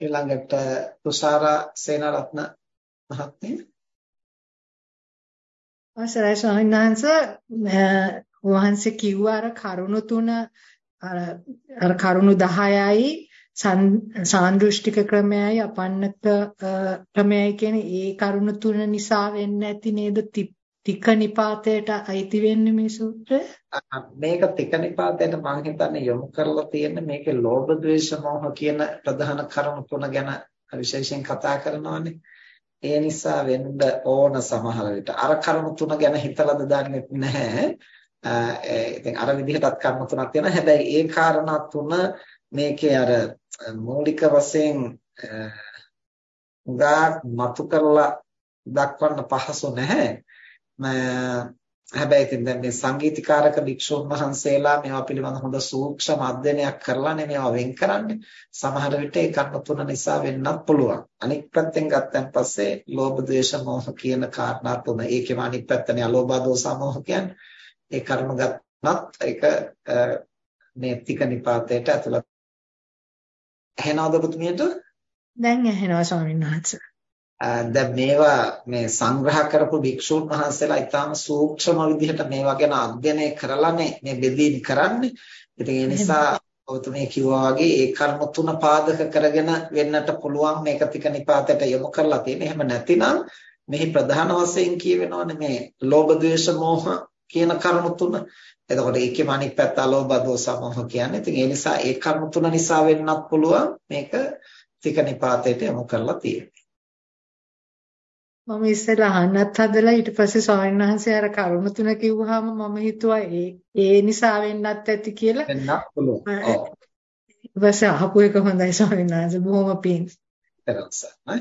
ඊළඟට තුෂාරා සේනාරත්න මහත්මිය. අවසරයි ස්වාමීන් වහන්සේ. වහන්සේ කිව්ව අර කරුණු තුන අර කරුණු 10යි සාන්දෘෂ්ටික ක්‍රමයයි අපන්නක ක්‍රමයයි කියන ඒ කරුණු තුන නිසා වෙන්නේ නැති නේද? තික නිපාතයට අයිති වෙන්නේ මේ සූත්‍රය? මේක තික නිපාතයට මම හිතන්නේ යොමු කරලා තියෙන්නේ මේකේ ලෝභ ද්වේෂ මෝහ කියන ප්‍රධාන කරුණු තුන ගැන විශේෂයෙන් කතා කරනවානේ. ඒ නිසා වෙන්න ඕන සමහර විට. අර කරුණු තුන ගැන හිතලාද දන්නේ නැහැ. ඉතින් අර විදිහටත් කරුණු තුනක් තියෙනවා. හැබැයි ඒ කාරණා තුන මේකේ අර මූලික වශයෙන් උගා මතු කරලා දක්වන්න පහසු නැහැ. හැබැයි ඉතින් දැන් මේ සංගීතීකාරක භික්ෂුන් වහන්සේලා මේවා පිළිබඳ හොඳ සූක්ෂම අධ්‍යයනයක් කරලානේ මේවා වෙන් කරන්නේ. සමහර විට ඒ කර්ම තුන නිසා වෙන්නත් පුළුවන්. අනික් පැත්තෙන් ගත්තන් පස්සේ ලෝභ ද්වේෂ මෝහ කියන කාරණා තුන. ඒකේම අනික් පැත්තනේ අලෝභ දෝස මෝහ කියන්නේ. ඒ කර්ම ගත්තත් ඒක මේ තික නිපාතයට ඇතුළත්. ඇහෙනවද පුතුමියට? දැන් ඇහෙනවා ස්වාමීන් වහන්සේ. දැන් මේවා මේ සංග්‍රහ කරපු භික්ෂුන් වහන්සේලා ඊටාම සූක්ෂම විදිහට මේවා ගැන අධ්‍යයනය කරලානේ මේ බෙදීම් කරන්නේ. ඉතින් ඒ නිසා ඔබතුමී කිව්වා වගේ ඒ කර්ම තුන පාදක කරගෙන වෙන්නට පුළුවන් මේක තික නිපාතයට යොමු කරලා තියෙන. එහෙම නැතිනම් මෙහි ප්‍රධාන වශයෙන් කියවෙනවනේ මේ ලෝභ ද්වේෂ මෝහ කියන කර්ම තුන. එතකොට ඒකෙම අනිත් පැත්ත අලෝභ දෝස මෝහ කියන්නේ. ඉතින් ඒ නිසා ඒ කර්ම තුන නිසා වෙන්නත් පුළුවන් මේක තික නිපාතයට යොමු කරලා තියෙන්නේ. මම ඉස්සෙල්ලා අහන්නත් හදලා ඊට පස්සේ ස්වාමීන් වහන්සේ අර කරුණ තුන කිව්වහම මම හිතුවා ඒ ඒ නිසා වෙන්නත් ඇති කියලා. වෙන්නත් පුළුවන්. ඔව්. ඊපස්සේ අහපු එක හොඳයි ස්වාමීන් වහන්සේ බොහොම පිං. තරන්සයි.